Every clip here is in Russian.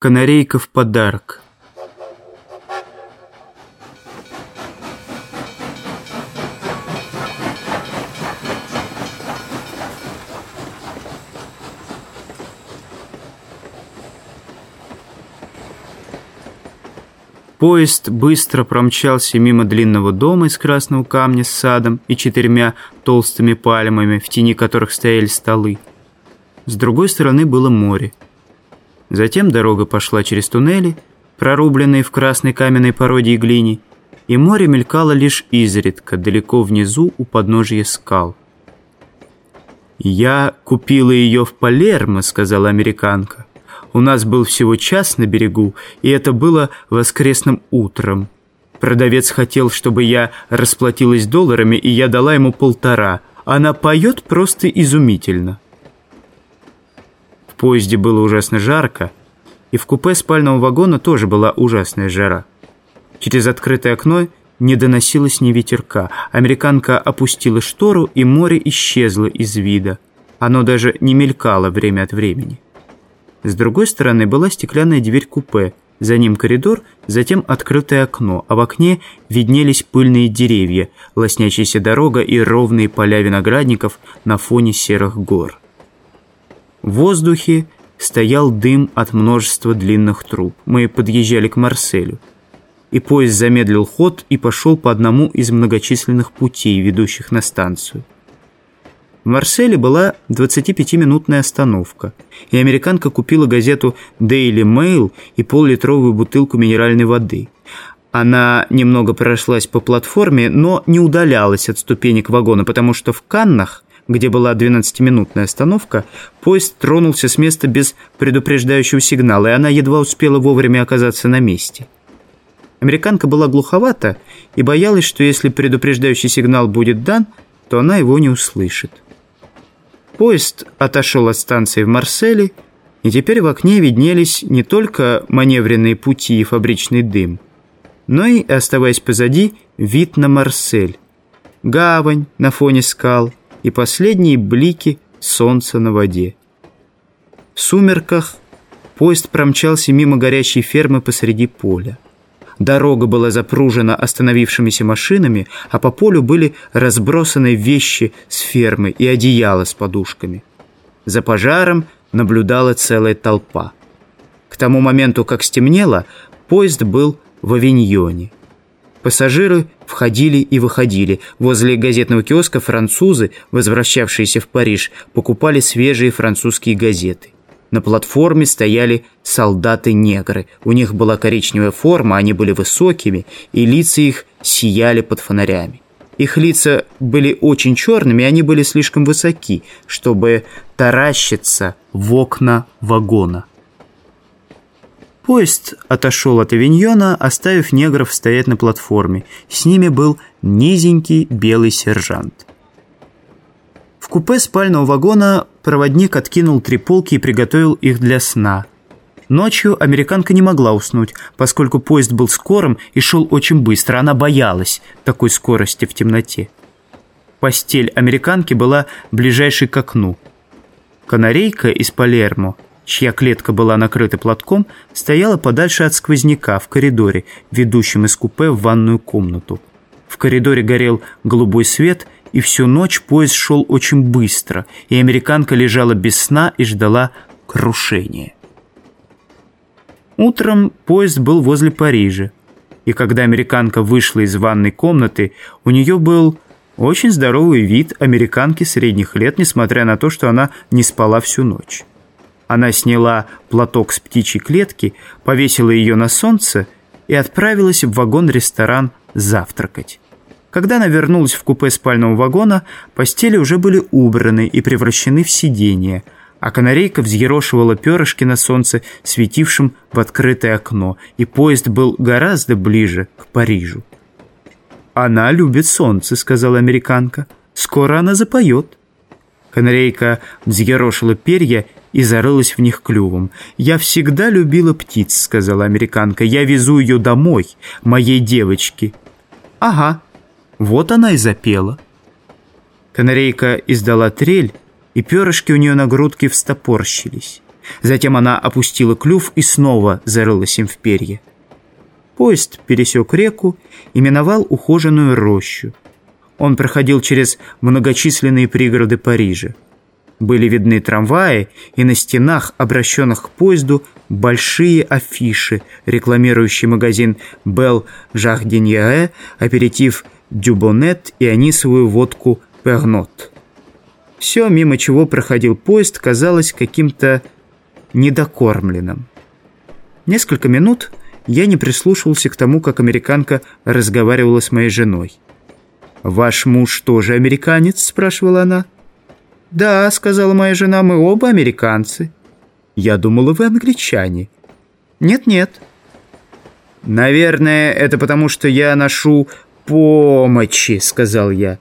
Канарейка в подарок. Поезд быстро промчался мимо длинного дома из красного камня с садом и четырьмя толстыми пальмами, в тени которых стояли столы. С другой стороны было море. Затем дорога пошла через туннели, прорубленные в красной каменной породе и глине, и море мелькало лишь изредка, далеко внизу у подножия скал. «Я купила ее в Палермо», — сказала американка. «У нас был всего час на берегу, и это было воскресным утром. Продавец хотел, чтобы я расплатилась долларами, и я дала ему полтора. Она поет просто изумительно» поезде было ужасно жарко, и в купе спального вагона тоже была ужасная жара. Через открытое окно не доносилось ни ветерка. Американка опустила штору, и море исчезло из вида. Оно даже не мелькало время от времени. С другой стороны была стеклянная дверь купе, за ним коридор, затем открытое окно, а в окне виднелись пыльные деревья, лоснящаяся дорога и ровные поля виноградников на фоне серых гор. В воздухе стоял дым от множества длинных труб. Мы подъезжали к Марселю. И поезд замедлил ход и пошел по одному из многочисленных путей, ведущих на станцию. В Марселе была 25-минутная остановка, и американка купила газету Daily Mail и пол-литровую бутылку минеральной воды. Она немного прошлась по платформе, но не удалялась от ступенек вагона, потому что в Каннах где была 12-минутная остановка, поезд тронулся с места без предупреждающего сигнала, и она едва успела вовремя оказаться на месте. Американка была глуховата и боялась, что если предупреждающий сигнал будет дан, то она его не услышит. Поезд отошел от станции в Марселе, и теперь в окне виднелись не только маневренные пути и фабричный дым, но и, оставаясь позади, вид на Марсель. Гавань на фоне скал, и последние блики солнца на воде. В сумерках поезд промчался мимо горящей фермы посреди поля. Дорога была запружена остановившимися машинами, а по полю были разбросаны вещи с фермы и одеяла с подушками. За пожаром наблюдала целая толпа. К тому моменту, как стемнело, поезд был в Авиньоне. Пассажиры входили и выходили. Возле газетного киоска французы, возвращавшиеся в Париж, покупали свежие французские газеты. На платформе стояли солдаты-негры. У них была коричневая форма, они были высокими, и лица их сияли под фонарями. Их лица были очень черными, они были слишком высоки, чтобы таращиться в окна вагона. Поезд отошел от авиньона, оставив негров стоять на платформе. С ними был низенький белый сержант. В купе спального вагона проводник откинул три полки и приготовил их для сна. Ночью американка не могла уснуть, поскольку поезд был скорым и шел очень быстро. Она боялась такой скорости в темноте. Постель американки была ближайшей к окну. Канарейка из Палермо – чья клетка была накрыта платком, стояла подальше от сквозняка в коридоре, ведущем из купе в ванную комнату. В коридоре горел голубой свет, и всю ночь поезд шел очень быстро, и американка лежала без сна и ждала крушения. Утром поезд был возле Парижа, и когда американка вышла из ванной комнаты, у нее был очень здоровый вид американки средних лет, несмотря на то, что она не спала всю ночь. Она сняла платок с птичьей клетки, повесила ее на солнце и отправилась в вагон-ресторан завтракать. Когда она вернулась в купе спального вагона, постели уже были убраны и превращены в сиденье, а канарейка взъерошивала перышки на солнце, светившем в открытое окно, и поезд был гораздо ближе к Парижу. «Она любит солнце», — сказала американка. «Скоро она запоет». Канарейка взъерошила перья и зарылась в них клювом. «Я всегда любила птиц», — сказала американка. «Я везу ее домой, моей девочке». «Ага, вот она и запела». Канарейка издала трель, и перышки у нее на грудке встопорщились. Затем она опустила клюв и снова зарылась им в перья. Поезд пересек реку и миновал ухоженную рощу. Он проходил через многочисленные пригороды Парижа. Были видны трамваи, и на стенах, обращенных к поезду, большие афиши, рекламирующие магазин «Белл Жахдиньяэ», аперитив «Дюбонет» и анисовую водку «Пернот». Все, мимо чего проходил поезд, казалось каким-то недокормленным. Несколько минут я не прислушивался к тому, как американка разговаривала с моей женой. «Ваш муж тоже американец?» – спрашивала она. «Да», — сказала моя жена, — «мы оба американцы». «Я думала, вы англичане». «Нет-нет». «Наверное, это потому, что я ношу помощи», — сказал я.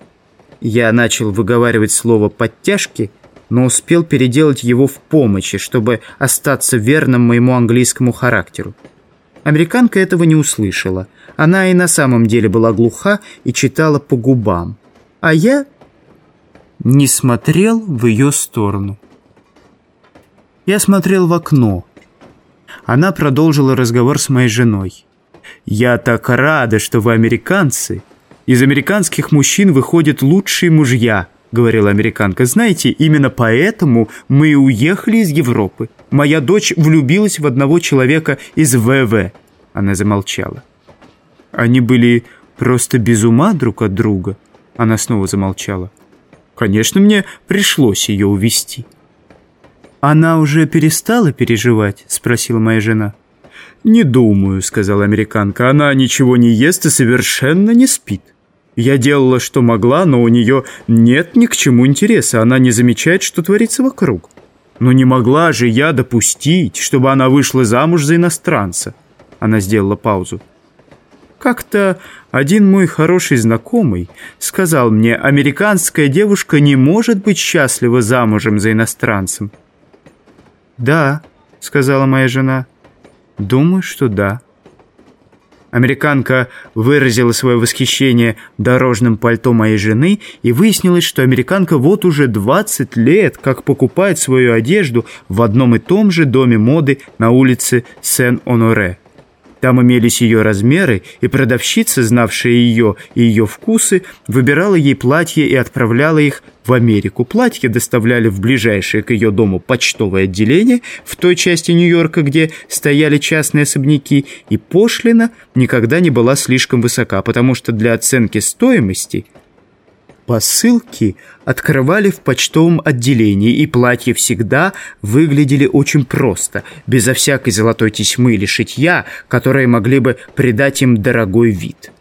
Я начал выговаривать слово «подтяжки», но успел переделать его в помощи, чтобы остаться верным моему английскому характеру. Американка этого не услышала. Она и на самом деле была глуха и читала по губам. А я не смотрел в ее сторону. Я смотрел в окно. Она продолжила разговор с моей женой. «Я так рада, что вы американцы. Из американских мужчин выходят лучшие мужья», — говорила американка. «Знаете, именно поэтому мы и уехали из Европы. Моя дочь влюбилась в одного человека из ВВ». Она замолчала. «Они были просто без ума друг от друга?» Она снова замолчала. Конечно, мне пришлось ее увести. «Она уже перестала переживать?» – спросила моя жена. «Не думаю», – сказала американка. «Она ничего не ест и совершенно не спит. Я делала, что могла, но у нее нет ни к чему интереса. Она не замечает, что творится вокруг. Но не могла же я допустить, чтобы она вышла замуж за иностранца». Она сделала паузу. Как-то один мой хороший знакомый сказал мне, американская девушка не может быть счастлива замужем за иностранцем. «Да», — сказала моя жена, — «думаю, что да». Американка выразила свое восхищение дорожным пальто моей жены, и выяснилось, что американка вот уже 20 лет как покупает свою одежду в одном и том же доме моды на улице Сен-Оноре. Там имелись ее размеры, и продавщица, знавшая ее и ее вкусы, выбирала ей платья и отправляла их в Америку. Платья доставляли в ближайшее к ее дому почтовое отделение в той части Нью-Йорка, где стояли частные особняки, и пошлина никогда не была слишком высока, потому что для оценки стоимости – Посылки открывали в почтовом отделении, и платья всегда выглядели очень просто, безо всякой золотой тесьмы или шитья, которые могли бы придать им дорогой вид.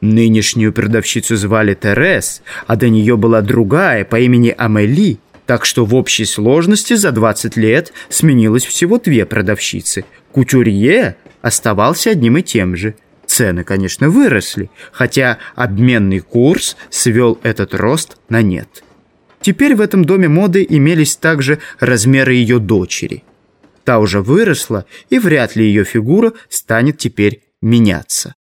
Нынешнюю продавщицу звали Терес, а до нее была другая по имени Амели, так что в общей сложности за 20 лет сменилось всего две продавщицы. Кутюрье оставался одним и тем же – Цены, конечно, выросли, хотя обменный курс свел этот рост на нет. Теперь в этом доме моды имелись также размеры ее дочери. Та уже выросла, и вряд ли ее фигура станет теперь меняться.